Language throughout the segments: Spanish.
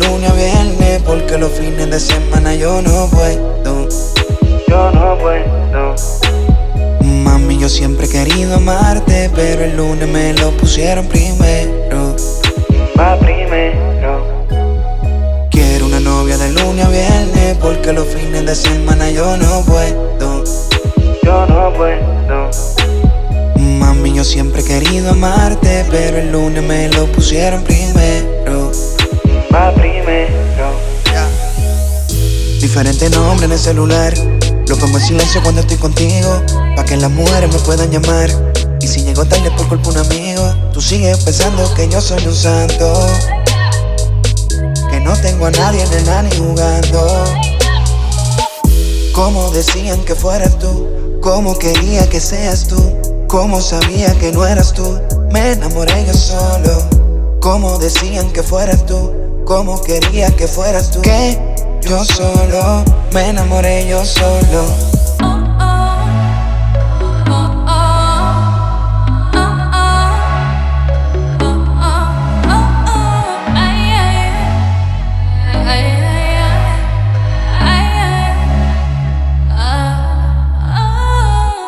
lunes a viernes porque los fines de semana yo no puedo. Yo no puedo. Mami, yo siempre he querido amarte, pero el lunes me lo pusieron primero. Va primero. Quiero una novia de lunes a viernes porque los fines de semana yo no puedo. Yo no puedo. Mami, yo siempre he querido amarte, pero el lunes me lo pusieron primero. Primero. Diferente nombre en el celular. Lo pongo en silencio cuando estoy contigo, pa' que las mujeres me puedan llamar. Y si llego tarde por culpa un amigo, tú sigues pensando que yo soy un santo. Que no tengo a nadie en el nani jugando. Como decían que fueras tú, como quería que seas tú, como sabía que no eras tú, me enamoré yo solo. Como decían que fueras tú, como quería que fueras tú, que yo solo, me enamoré yo solo.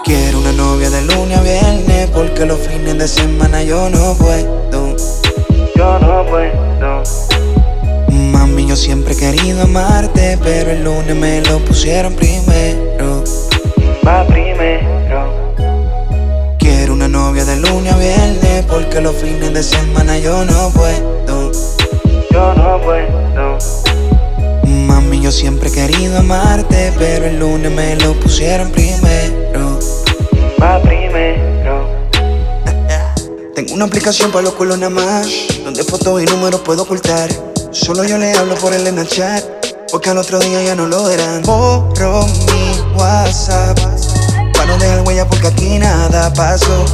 Quiero una novia de lunes a viernes porque los fines de semana yo no puedo. Yo no puedo. Yo siempre he querido amarte, pero el lunes me lo pusieron primero. Va primero. Quiero una novia de lunes a viernes porque los fines de semana yo no puedo. Yo no puedo. Mami, yo siempre he querido amarte, pero el lunes me lo pusieron primero. Va primero. Tengo una aplicación para los culos nada más, donde fotos y números puedo ocultar. Solo yo le hablo por el en el chat, porque al otro día ya no lo verán. Borro mi WhatsApp, para no dejar huella porque aquí nada pasó.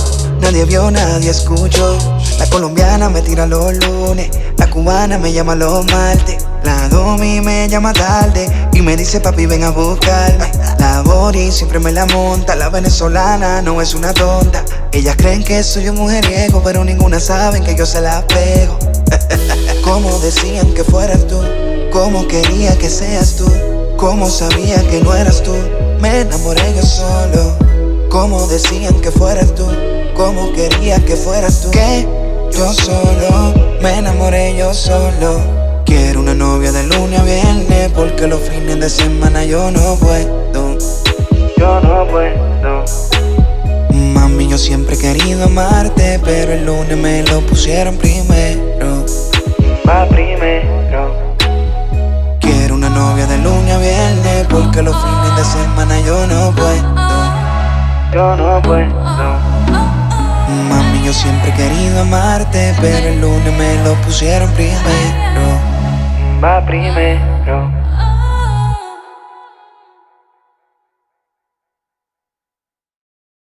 Nadie vio, nadie escuchó. La colombiana me tira los lunes, la cubana me llama los martes. La domi me llama tarde y me dice papi ven a buscarme. La body siempre me la monta, la venezolana no es una tonta. Ellas creen que soy un mujeriego, pero ninguna saben que yo se la pego. Como decían que fueras tú, como quería que seas tú, como sabía que no eras tú, me enamoré yo solo. Como decían que fueras tú, como quería que fueras tú, que yo solo, me enamoré yo solo. Quiero una novia de lunes a viernes porque los fines de semana yo no puedo. Yo no puedo. Mami, yo siempre he querido amarte, pero el lunes me lo pusieron primero. Va primero. Quiero una novia de lunes a viernes porque los fines de semana yo no puedo. Yo no puedo. Mami, yo siempre he querido amarte, pero el lunes me lo pusieron primero. Va primero.